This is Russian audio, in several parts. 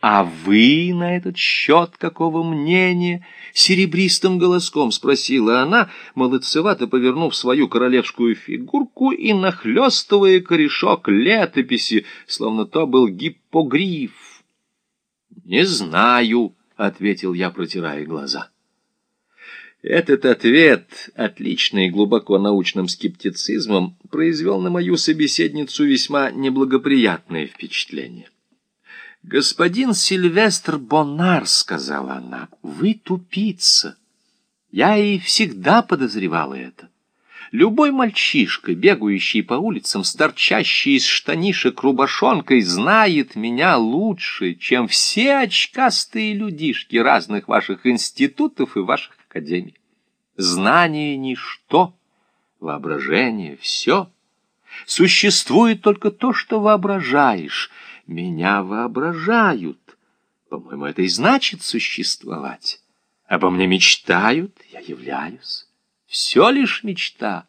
«А вы на этот счет какого мнения?» — серебристым голоском спросила она, молодцевато повернув свою королевскую фигурку и нахлестывая корешок летописи, словно то был гиппогриф. «Не знаю», — ответил я, протирая глаза. Этот ответ, отличный глубоко научным скептицизмом, произвел на мою собеседницу весьма неблагоприятное впечатление. «Господин Сильвестр Бонар», — сказала она, — «вы тупица. Я и всегда подозревала это. Любой мальчишка, бегающий по улицам с торчащей из штанишек рубашонкой, знает меня лучше, чем все очкастые людишки разных ваших институтов и ваших академий. Знание — ничто, воображение — все. Существует только то, что воображаешь — меня воображают. По-моему, это и значит существовать. Обо мне мечтают, я являюсь. Все лишь мечта.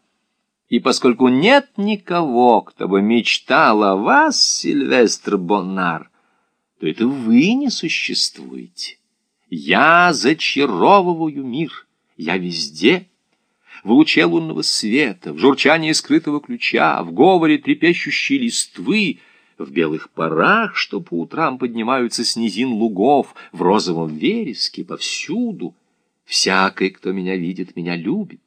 И поскольку нет никого, кто бы мечтал о вас, Сильвестр Боннар, то это вы не существуете. Я зачаровываю мир, я везде. В луче лунного света, в журчании скрытого ключа, в говоре трепещущей листвы — в белых парах, что по утрам поднимаются с низин лугов, в розовом вереске, повсюду. Всякий, кто меня видит, меня любит.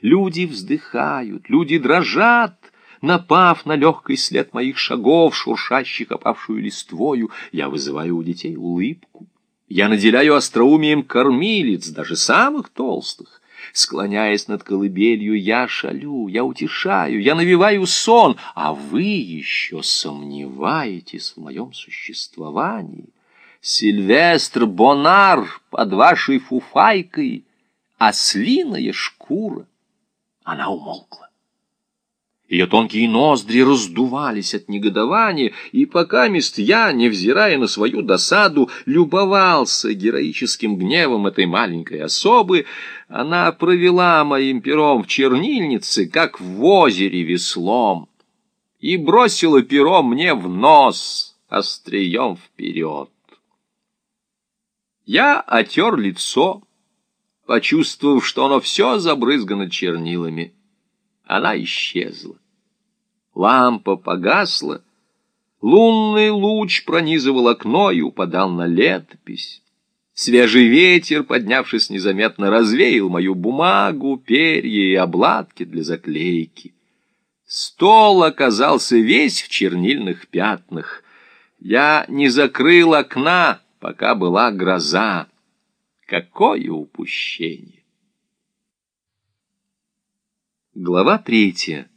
Люди вздыхают, люди дрожат, напав на легкий след моих шагов, шуршащих опавшую листвою, я вызываю у детей улыбку. Я наделяю остроумием кормилец, даже самых толстых. Склоняясь над колыбелью, я шалю, я утешаю, я навеваю сон, а вы еще сомневаетесь в моем существовании. Сильвестр Бонар под вашей фуфайкой, ослиная шкура. Она умолкла. Ее тонкие ноздри раздувались от негодования, и пока мест я, невзирая на свою досаду, любовался героическим гневом этой маленькой особы, она провела моим пером в чернильнице, как в озере веслом, и бросила перо мне в нос острием вперед. Я отер лицо, почувствовав, что оно все забрызгано чернилами она исчезла. Лампа погасла, лунный луч пронизывал окно и упадал на летопись. Свежий ветер, поднявшись незаметно, развеял мою бумагу, перья и обладки для заклейки. Стол оказался весь в чернильных пятнах. Я не закрыл окна, пока была гроза. Какое упущение! Глава третья.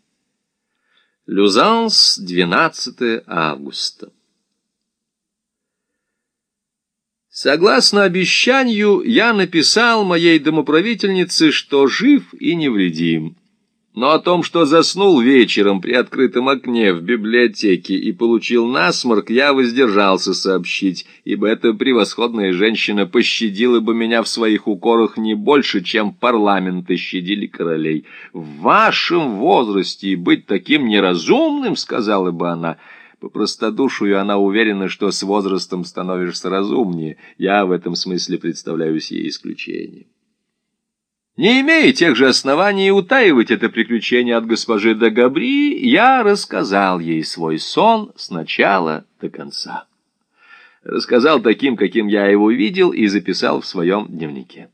Люзанс, 12 августа. Согласно обещанию, я написал моей домоправительнице, что жив и невредим. Но о том, что заснул вечером при открытом окне в библиотеке и получил насморк, я воздержался сообщить, ибо эта превосходная женщина пощадила бы меня в своих укорах не больше, чем парламенты щадили королей. «В вашем возрасте быть таким неразумным, — сказала бы она, — по простодушию она уверена, что с возрастом становишься разумнее. Я в этом смысле представляюсь ей исключением. Не имея тех же оснований утаивать это приключение от госпожи де Габри, я рассказал ей свой сон с начала до конца. Рассказал таким, каким я его видел, и записал в своем дневнике.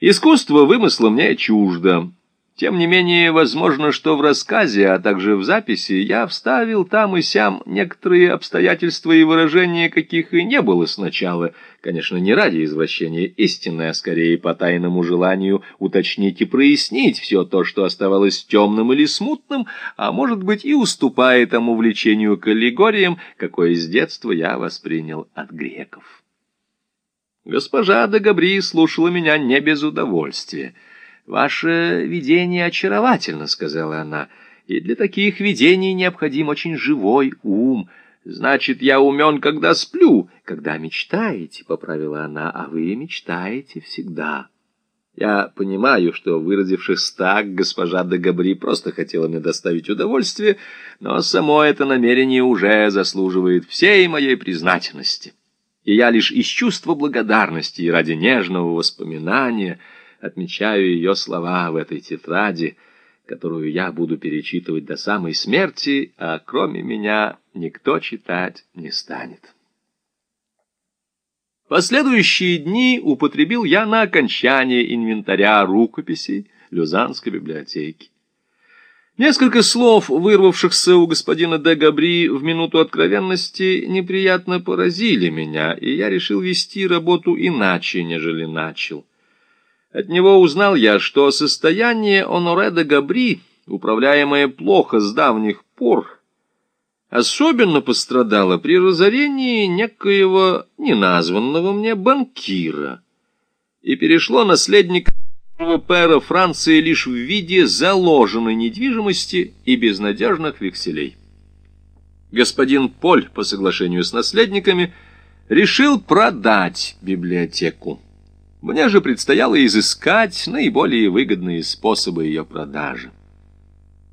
Искусство вымысла мне чуждо. Тем не менее, возможно, что в рассказе, а также в записи я вставил там и сям некоторые обстоятельства и выражения, каких и не было сначала, конечно, не ради извращения истины, а скорее по тайному желанию уточнить и прояснить все то, что оставалось темным или смутным, а может быть и уступая тому влечению к аллегориям, какое с детства я воспринял от греков. Госпожа де Габри слушала меня не без удовольствия. «Ваше видение очаровательно», — сказала она, — «и для таких видений необходим очень живой ум. Значит, я умен, когда сплю, когда мечтаете», — поправила она, — «а вы мечтаете всегда». Я понимаю, что, выразившись так, госпожа де Габри просто хотела мне доставить удовольствие, но само это намерение уже заслуживает всей моей признательности. и я лишь из чувства благодарности и ради нежного воспоминания отмечаю ее слова в этой тетради, которую я буду перечитывать до самой смерти, а кроме меня никто читать не станет. Последующие дни употребил я на окончание инвентаря рукописей Люзанской библиотеки. Несколько слов, вырвавшихся у господина де Габри в минуту откровенности, неприятно поразили меня, и я решил вести работу иначе, нежели начал. От него узнал я, что состояние Оноре де Габри, управляемое плохо с давних пор, особенно пострадало при разорении некоего неназванного мне банкира и перешло наследник пэра Франции лишь в виде заложенной недвижимости и безнадежных векселей. Господин Поль, по соглашению с наследниками, решил продать библиотеку. Мне же предстояло изыскать наиболее выгодные способы ее продажи.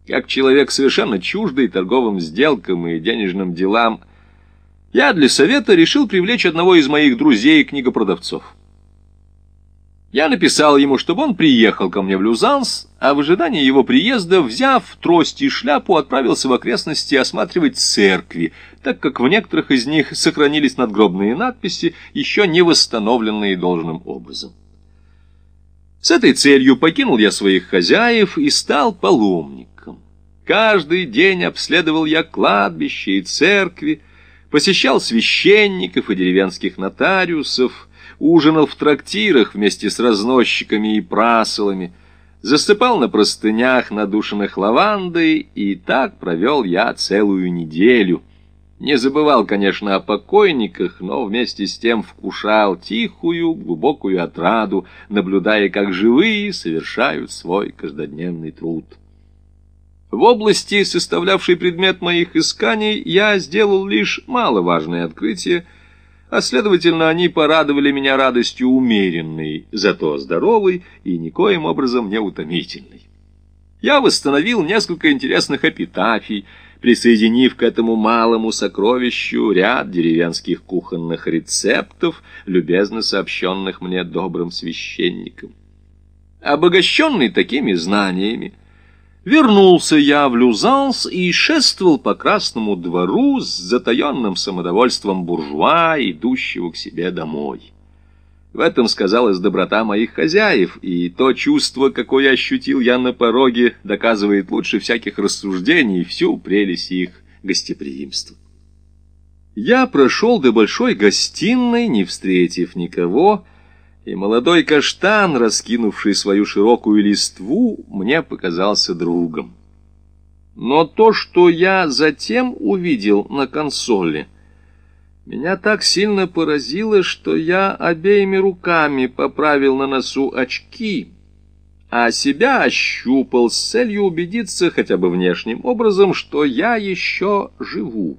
Как человек совершенно чуждый торговым сделкам и денежным делам, я для совета решил привлечь одного из моих друзей-книгопродавцов. Я написал ему, чтобы он приехал ко мне в Люзанс, а в ожидании его приезда, взяв трость и шляпу, отправился в окрестности осматривать церкви, так как в некоторых из них сохранились надгробные надписи, еще не восстановленные должным образом. С этой целью покинул я своих хозяев и стал паломником. Каждый день обследовал я кладбища и церкви, посещал священников и деревенских нотариусов, ужинал в трактирах вместе с разносчиками и прасолами, засыпал на простынях, надушенных лавандой, и так провел я целую неделю. Не забывал, конечно, о покойниках, но вместе с тем вкушал тихую, глубокую отраду, наблюдая, как живые совершают свой каждодневный труд. В области, составлявшей предмет моих исканий, я сделал лишь маловажное открытие — а следовательно, они порадовали меня радостью умеренной, зато здоровой и никоим образом не утомительной. Я восстановил несколько интересных эпитафий, присоединив к этому малому сокровищу ряд деревенских кухонных рецептов, любезно сообщенных мне добрым священником. Обогащенный такими знаниями, Вернулся я в Люзанс и шествовал по Красному двору с затаенным самодовольством буржуа, идущего к себе домой. В этом сказалась доброта моих хозяев, и то чувство, какое ощутил я на пороге, доказывает лучше всяких рассуждений всю прелесть их гостеприимства. Я прошел до большой гостиной, не встретив никого, и молодой каштан, раскинувший свою широкую листву, мне показался другом. Но то, что я затем увидел на консоли, меня так сильно поразило, что я обеими руками поправил на носу очки, а себя ощупал с целью убедиться хотя бы внешним образом, что я еще живу.